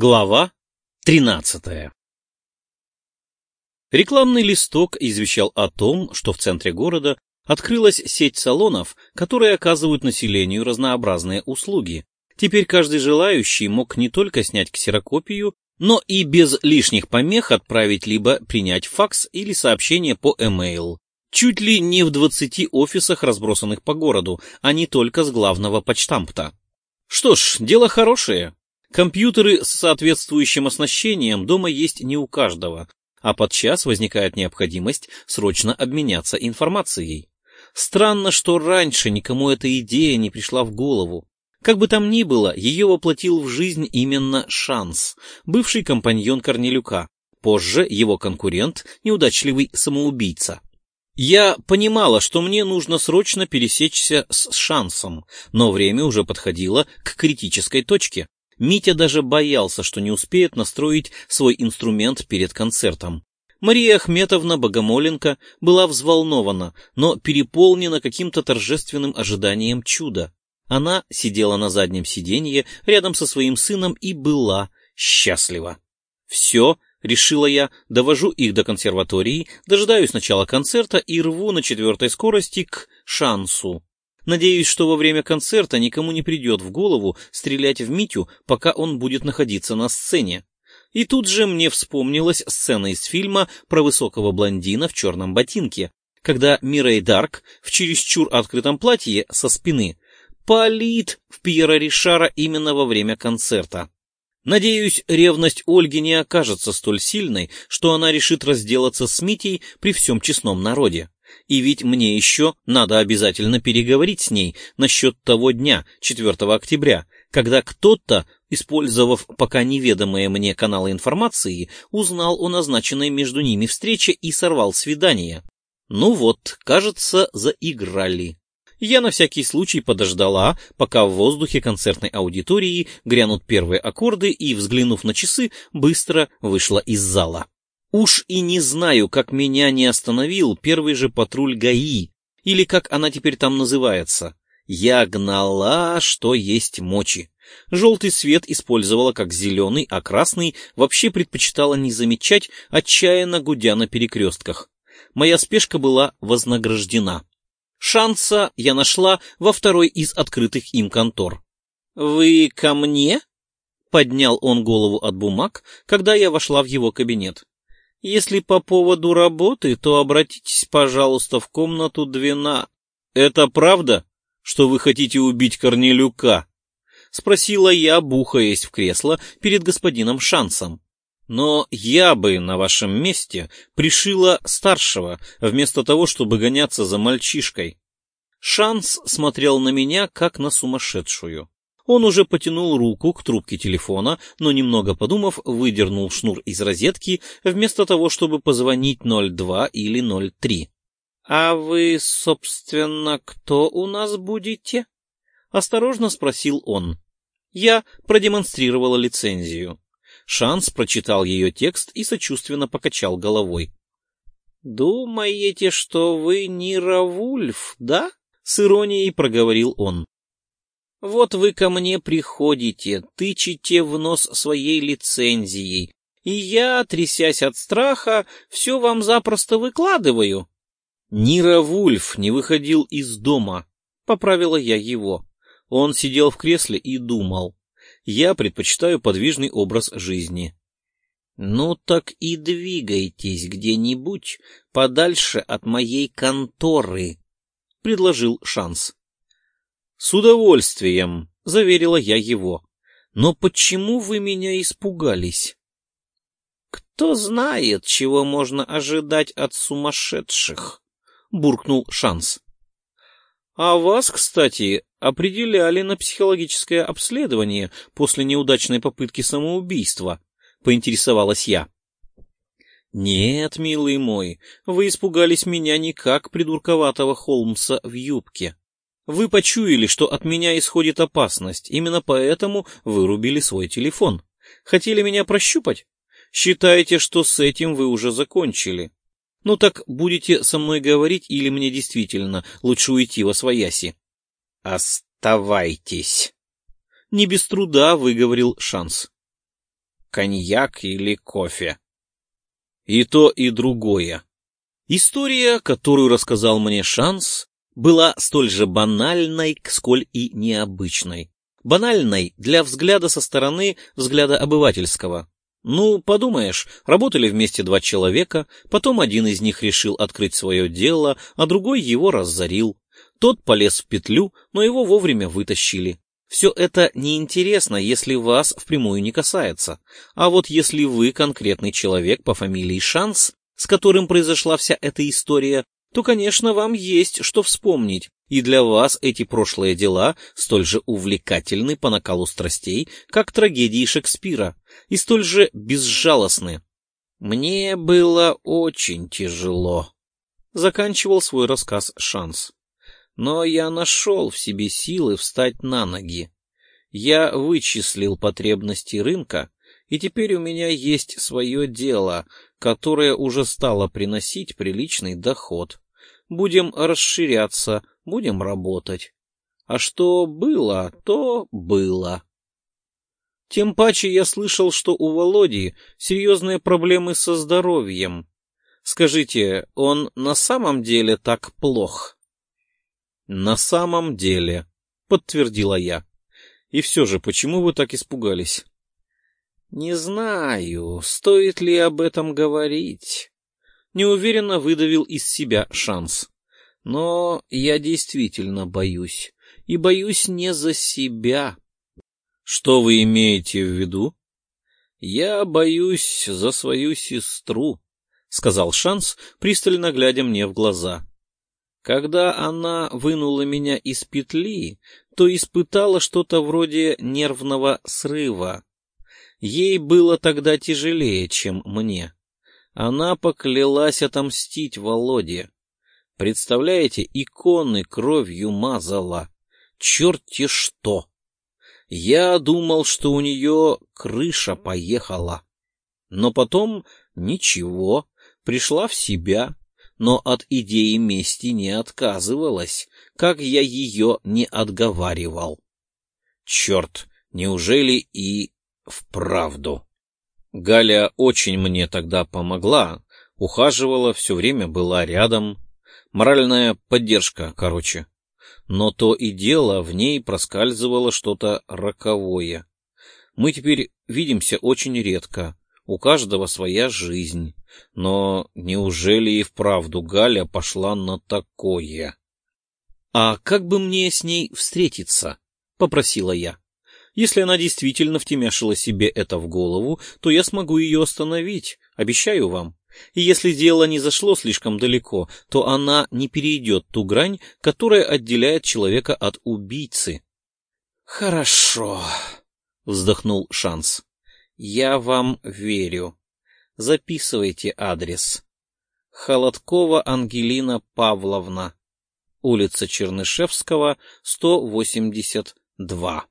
Глава 13 Рекламный листок извещал о том, что в центре города открылась сеть салонов, которые оказывают населению разнообразные услуги. Теперь каждый желающий мог не только снять ксерокопию, но и без лишних помех отправить либо принять факс или сообщение по e-mail. Чуть ли не в 20 офисах, разбросанных по городу, а не только с главного почтампта. Что ж, дело хорошее. Компьютеры с соответствующим оснащением дома есть не у каждого, а подчас возникает необходимость срочно обменяться информацией. Странно, что раньше никому эта идея не пришла в голову. Как бы там ни было, ее воплотил в жизнь именно Шанс, бывший компаньон Корнелюка, позже его конкурент, неудачливый самоубийца. Я понимала, что мне нужно срочно пересечься с Шансом, но время уже подходило к критической точке. Митя даже боялся, что не успеет настроить свой инструмент перед концертом. Мария Ахметовна Богомоленко была взволнована, но переполнена каким-то торжественным ожиданием чуда. Она сидела на заднем сиденье рядом со своим сыном и была счастлива. «Все», — решила я, довожу их до консерватории, дожидаюсь начала концерта и рву на четвертой скорости к шансу. Надеюсь, что во время концерта никому не придет в голову стрелять в Митю, пока он будет находиться на сцене. И тут же мне вспомнилась сцена из фильма про высокого блондина в черном ботинке, когда Мирей Дарк в чересчур открытом платье со спины палит в Пьера Ришара именно во время концерта. Надеюсь, ревность Ольги не окажется столь сильной, что она решит разделаться с Митей при всем честном народе. И ведь мне еще надо обязательно переговорить с ней насчет того дня, 4 октября, когда кто-то, использовав пока неведомые мне каналы информации, узнал о назначенной между ними встрече и сорвал свидание. Ну вот, кажется, заиграли. Я на всякий случай подождала, пока в воздухе концертной аудитории грянут первые аккорды и, взглянув на часы, быстро вышла из зала. Уж и не знаю, как меня не остановил первый же патруль ГАИ, или как она теперь там называется. Я гнала, что есть мочи. Желтый свет использовала как зеленый, а красный вообще предпочитала не замечать, отчаянно гудя на перекрестках. Моя спешка была вознаграждена. Шанса я нашла во второй из открытых им контор. «Вы ко мне?» — поднял он голову от бумаг, когда я вошла в его кабинет. Если по поводу работы, то обратитесь, пожалуйста, в комнату двена. Это правда, что вы хотите убить Корнелюка? Спросила я, бухаясь в кресло перед господином Шансом. Но я бы на вашем месте пришила старшего, вместо того, чтобы гоняться за мальчишкой. Шанс смотрел на меня, как на сумасшедшую. Он уже потянул руку к трубке телефона, но немного подумав, выдернул шнур из розетки, вместо того, чтобы позвонить 02 или 03. «А вы, собственно, кто у нас будете?» — осторожно спросил он. Я продемонстрировала лицензию. Шанс прочитал ее текст и сочувственно покачал головой. «Думаете, что вы не Равульф, да?» — с иронией проговорил он. Вот вы ко мне приходите, тычете в нос своей лицензией, и я, трясясь от страха, все вам запросто выкладываю. Нира Вульф не выходил из дома, поправила я его. Он сидел в кресле и думал. Я предпочитаю подвижный образ жизни. Ну так и двигайтесь где-нибудь подальше от моей конторы, предложил Шанс. «С удовольствием», — заверила я его. «Но почему вы меня испугались?» «Кто знает, чего можно ожидать от сумасшедших», — буркнул Шанс. «А вас, кстати, определяли на психологическое обследование после неудачной попытки самоубийства», — поинтересовалась я. «Нет, милый мой, вы испугались меня не как придурковатого Холмса в юбке. Вы почуяли, что от меня исходит опасность, именно поэтому вырубили свой телефон. Хотели меня прощупать? Считаете, что с этим вы уже закончили. Ну так будете со мной говорить или мне действительно лучше уйти во свояси? Оставайтесь. Не без труда выговорил шанс. коньяк или кофе. И то, и другое. История, которую рассказал мне Шанс, была столь же банальной, сколь и необычной. Банальной для взгляда со стороны взгляда обывательского. Ну, подумаешь, работали вместе два человека, потом один из них решил открыть свое дело, а другой его разорил. Тот полез в петлю, но его вовремя вытащили. Все это неинтересно, если вас впрямую не касается. А вот если вы конкретный человек по фамилии Шанс, с которым произошла вся эта история, то, конечно, вам есть что вспомнить, и для вас эти прошлые дела столь же увлекательны по накалу страстей, как трагедии Шекспира, и столь же безжалостны. Мне было очень тяжело. Заканчивал свой рассказ Шанс. Но я нашел в себе силы встать на ноги. Я вычислил потребности рынка, и теперь у меня есть свое дело, которое уже стало приносить приличный доход. Будем расширяться, будем работать. А что было, то было. Тем паче я слышал, что у Володи серьезные проблемы со здоровьем. Скажите, он на самом деле так плох? «На самом деле», — подтвердила я. «И все же, почему вы так испугались?» «Не знаю, стоит ли об этом говорить». Неуверенно выдавил из себя шанс. «Но я действительно боюсь. И боюсь не за себя». «Что вы имеете в виду?» «Я боюсь за свою сестру», — сказал Шанс, пристально глядя мне в глаза. Когда она вынула меня из петли, то испытала что-то вроде нервного срыва. Ей было тогда тяжелее, чем мне. Она поклялась отомстить Володе. Представляете, иконы кровью мазала. Черти что! Я думал, что у нее крыша поехала. Но потом ничего, пришла в себя, но от идеи мести не отказывалась, как я ее не отговаривал. Черт, неужели и вправду? Галя очень мне тогда помогла, ухаживала, все время была рядом. Моральная поддержка, короче. Но то и дело, в ней проскальзывало что-то роковое. Мы теперь видимся очень редко, у каждого своя жизнь. Но неужели и вправду Галя пошла на такое? — А как бы мне с ней встретиться? — попросила я. Если она действительно втемяшила себе это в голову, то я смогу ее остановить, обещаю вам. И если дело не зашло слишком далеко, то она не перейдет ту грань, которая отделяет человека от убийцы. — Хорошо, — вздохнул Шанс. Я вам верю. Записывайте адрес. Холодкова Ангелина Павловна. Улица Чернышевского, 182.